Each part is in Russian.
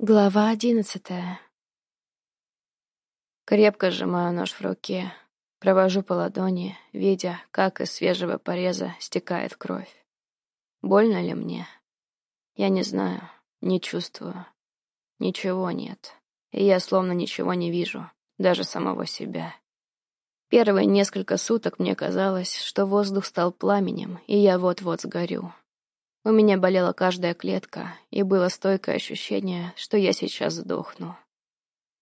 Глава одиннадцатая. Крепко сжимаю нож в руке, провожу по ладони, видя, как из свежего пореза стекает кровь. Больно ли мне? Я не знаю, не чувствую. Ничего нет. И я словно ничего не вижу, даже самого себя. Первые несколько суток мне казалось, что воздух стал пламенем, и я вот-вот сгорю. У меня болела каждая клетка, и было стойкое ощущение, что я сейчас сдохну.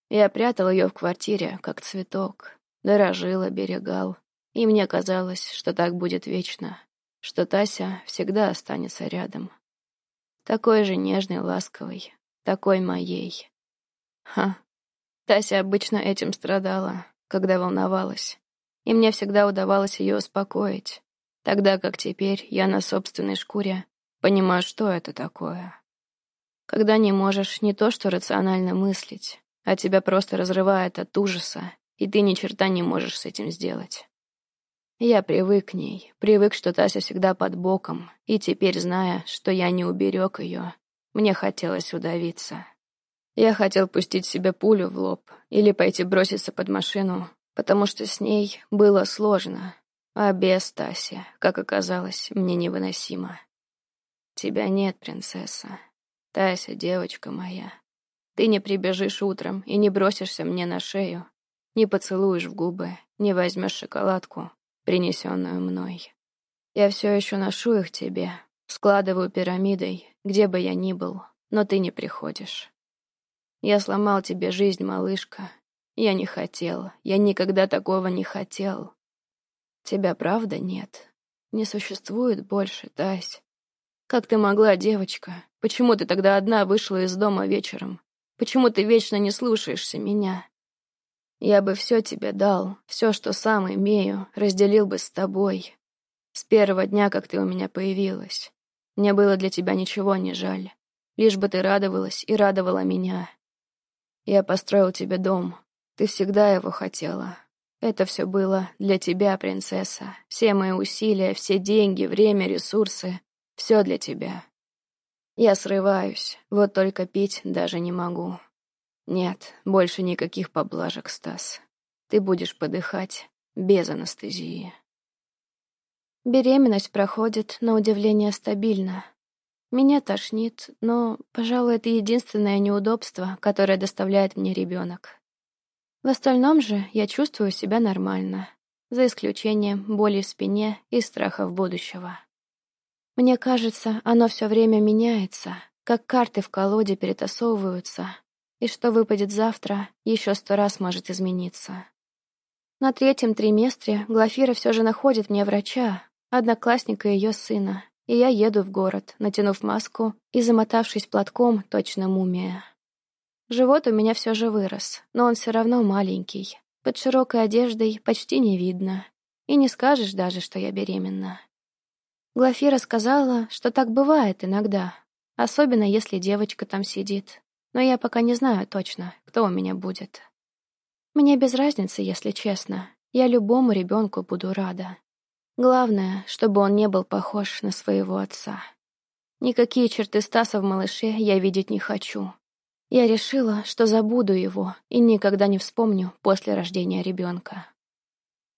Я прятал ее в квартире, как цветок, дорожил, оберегал, и мне казалось, что так будет вечно, что Тася всегда останется рядом. Такой же нежный, ласковый, такой моей. Ха, Тася обычно этим страдала, когда волновалась, и мне всегда удавалось ее успокоить, тогда как теперь я на собственной шкуре Понимаю, что это такое. Когда не можешь не то что рационально мыслить, а тебя просто разрывает от ужаса, и ты ни черта не можешь с этим сделать. Я привык к ней, привык, что Тася всегда под боком, и теперь, зная, что я не уберег ее, мне хотелось удавиться. Я хотел пустить себе пулю в лоб или пойти броситься под машину, потому что с ней было сложно, а без Таси, как оказалось, мне невыносимо. Тебя нет, принцесса. Тася, девочка моя. Ты не прибежишь утром и не бросишься мне на шею, не поцелуешь в губы, не возьмешь шоколадку, принесенную мной. Я все еще ношу их тебе, складываю пирамидой, где бы я ни был, но ты не приходишь. Я сломал тебе жизнь, малышка. Я не хотел, я никогда такого не хотел. Тебя правда нет? Не существует больше, Тась. «Как ты могла, девочка? Почему ты тогда одна вышла из дома вечером? Почему ты вечно не слушаешься меня? Я бы все тебе дал, все, что сам имею, разделил бы с тобой. С первого дня, как ты у меня появилась. Мне было для тебя ничего не жаль. Лишь бы ты радовалась и радовала меня. Я построил тебе дом. Ты всегда его хотела. Это все было для тебя, принцесса. Все мои усилия, все деньги, время, ресурсы. Все для тебя. Я срываюсь, вот только пить даже не могу. Нет, больше никаких поблажек, Стас. Ты будешь подыхать без анестезии. Беременность проходит, на удивление, стабильно. Меня тошнит, но, пожалуй, это единственное неудобство, которое доставляет мне ребенок. В остальном же я чувствую себя нормально, за исключением боли в спине и страхов будущего. Мне кажется, оно все время меняется, как карты в колоде перетасовываются, и что выпадет завтра, еще сто раз может измениться. На третьем триместре Глафира все же находит мне врача, одноклассника ее сына, и я еду в город, натянув маску и замотавшись платком, точно мумия. Живот у меня все же вырос, но он все равно маленький. Под широкой одеждой почти не видно. И не скажешь даже, что я беременна. Глафира сказала, что так бывает иногда, особенно если девочка там сидит. Но я пока не знаю точно, кто у меня будет. Мне без разницы, если честно. Я любому ребенку буду рада. Главное, чтобы он не был похож на своего отца. Никакие черты Стаса в малыше я видеть не хочу. Я решила, что забуду его и никогда не вспомню после рождения ребенка.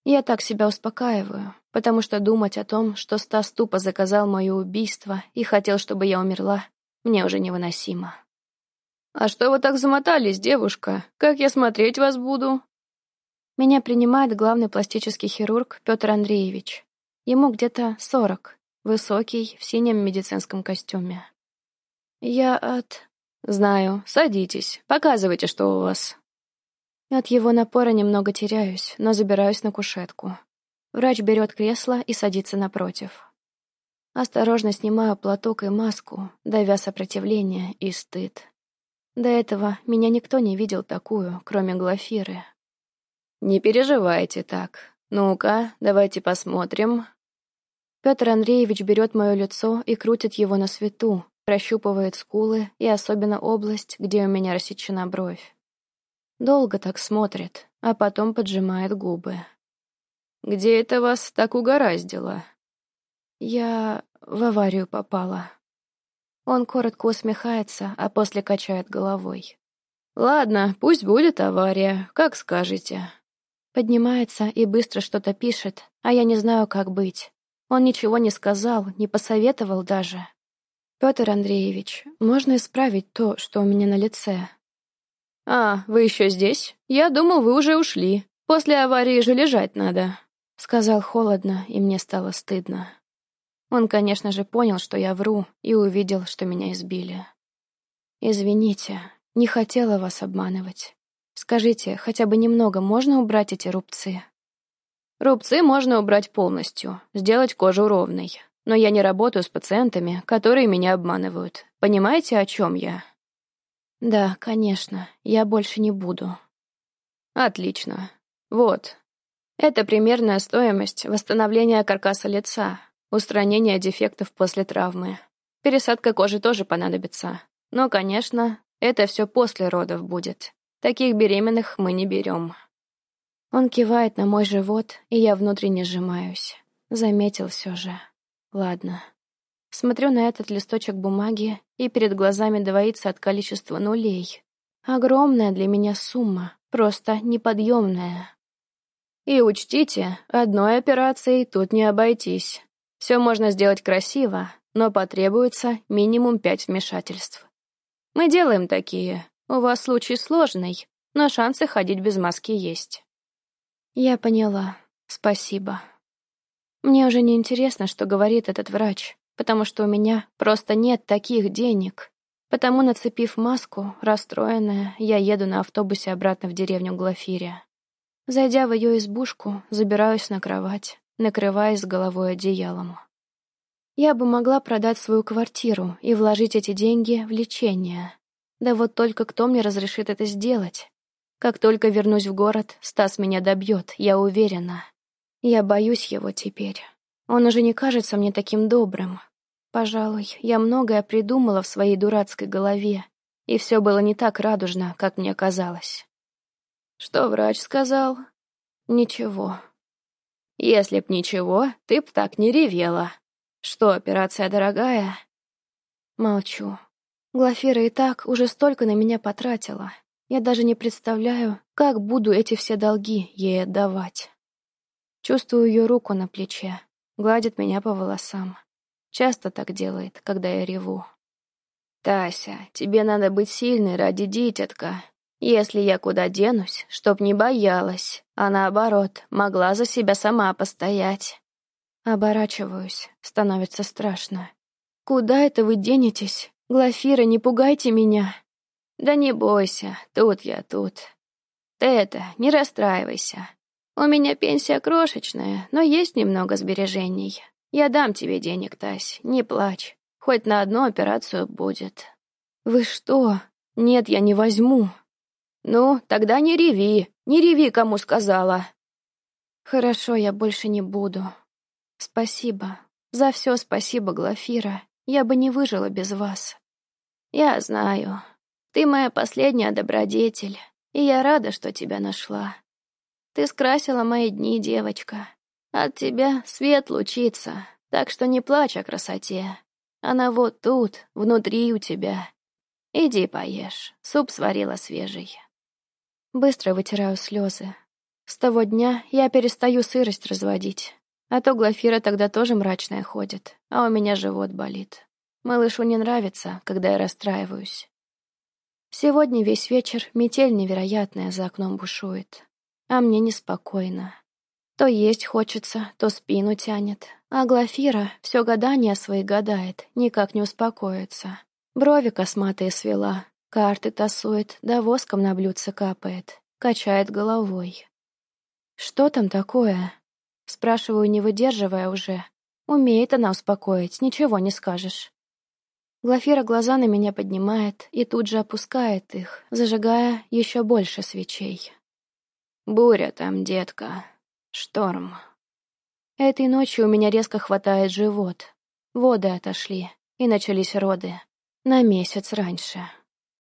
Я так себя успокаиваю, потому что думать о том, что Стас тупо заказал мое убийство и хотел, чтобы я умерла, мне уже невыносимо. «А что вы так замотались, девушка? Как я смотреть вас буду?» Меня принимает главный пластический хирург Петр Андреевич. Ему где-то сорок, высокий, в синем медицинском костюме. «Я от...» «Знаю. Садитесь. Показывайте, что у вас». От его напора немного теряюсь, но забираюсь на кушетку. Врач берет кресло и садится напротив. Осторожно снимаю платок и маску, давя сопротивление и стыд. До этого меня никто не видел такую, кроме Глафиры. «Не переживайте так. Ну-ка, давайте посмотрим». Петр Андреевич берет мое лицо и крутит его на свету, прощупывает скулы и особенно область, где у меня рассечена бровь. Долго так смотрит, а потом поджимает губы. Где это вас так угораздило? Я в аварию попала. Он коротко усмехается, а после качает головой. «Ладно, пусть будет авария, как скажете». Поднимается и быстро что-то пишет, а я не знаю, как быть. Он ничего не сказал, не посоветовал даже. «Петр Андреевич, можно исправить то, что у меня на лице?» «А, вы еще здесь? Я думал, вы уже ушли. После аварии же лежать надо», — сказал холодно, и мне стало стыдно. Он, конечно же, понял, что я вру, и увидел, что меня избили. «Извините, не хотела вас обманывать. Скажите, хотя бы немного можно убрать эти рубцы?» «Рубцы можно убрать полностью, сделать кожу ровной. Но я не работаю с пациентами, которые меня обманывают. Понимаете, о чем я?» «Да, конечно, я больше не буду». «Отлично. Вот. Это примерная стоимость восстановления каркаса лица, устранения дефектов после травмы. Пересадка кожи тоже понадобится. Но, конечно, это все после родов будет. Таких беременных мы не берем. Он кивает на мой живот, и я внутренне сжимаюсь. Заметил все же. Ладно. Смотрю на этот листочек бумаги, и перед глазами двоится от количества нулей. Огромная для меня сумма, просто неподъемная. И учтите, одной операцией тут не обойтись. Все можно сделать красиво, но потребуется минимум пять вмешательств. Мы делаем такие. У вас случай сложный, но шансы ходить без маски есть. Я поняла. Спасибо. Мне уже не интересно, что говорит этот врач, потому что у меня просто нет таких денег. Потому, нацепив маску, расстроенная, я еду на автобусе обратно в деревню Глафирия. Зайдя в ее избушку, забираюсь на кровать, накрываясь головой одеялом. Я бы могла продать свою квартиру и вложить эти деньги в лечение. Да вот только кто мне разрешит это сделать? Как только вернусь в город, Стас меня добьет, я уверена. Я боюсь его теперь. Он уже не кажется мне таким добрым. Пожалуй, я многое придумала в своей дурацкой голове, и все было не так радужно, как мне казалось. Что врач сказал? Ничего. Если б ничего, ты б так не ревела. Что, операция дорогая? Молчу. Глафира и так уже столько на меня потратила. Я даже не представляю, как буду эти все долги ей отдавать. Чувствую ее руку на плече, гладит меня по волосам. Часто так делает, когда я реву. «Тася, тебе надо быть сильной ради дитятка. Если я куда денусь, чтоб не боялась, а наоборот, могла за себя сама постоять. Оборачиваюсь, становится страшно. «Куда это вы денетесь? Глафира, не пугайте меня!» «Да не бойся, тут я, тут. Ты это, не расстраивайся. У меня пенсия крошечная, но есть немного сбережений. Я дам тебе денег, Тась, не плачь. Хоть на одну операцию будет». «Вы что? Нет, я не возьму». «Ну, тогда не реви, не реви, кому сказала». «Хорошо, я больше не буду. Спасибо. За все спасибо, Глафира. Я бы не выжила без вас. Я знаю. Ты моя последняя добродетель, и я рада, что тебя нашла. Ты скрасила мои дни, девочка. От тебя свет лучится, так что не плачь о красоте. Она вот тут, внутри у тебя. Иди поешь, суп сварила свежий. Быстро вытираю слезы. С того дня я перестаю сырость разводить. А то Глафира тогда тоже мрачная ходит, а у меня живот болит. Малышу не нравится, когда я расстраиваюсь. Сегодня весь вечер метель невероятная за окном бушует. А мне неспокойно. То есть хочется, то спину тянет. А Глафира все гадания свои гадает, никак не успокоится. Брови косматые свела, карты тасует, да воском на блюдце капает, качает головой. Что там такое? Спрашиваю, не выдерживая уже. Умеет она успокоить, ничего не скажешь. Глафира глаза на меня поднимает и тут же опускает их, зажигая еще больше свечей. «Буря там, детка. Шторм». Этой ночью у меня резко хватает живот. Воды отошли, и начались роды. На месяц раньше.